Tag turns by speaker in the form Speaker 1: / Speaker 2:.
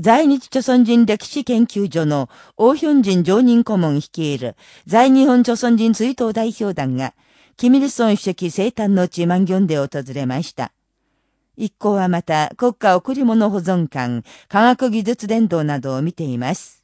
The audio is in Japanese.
Speaker 1: 在日朝鮮人歴史研究所の王ヒョン人常任顧問率いる在日本朝鮮人追悼代表団が、キミルソン主席生誕の地万行で訪れました。一行はまた国家贈り物保存館、科学技術伝道などを見ています。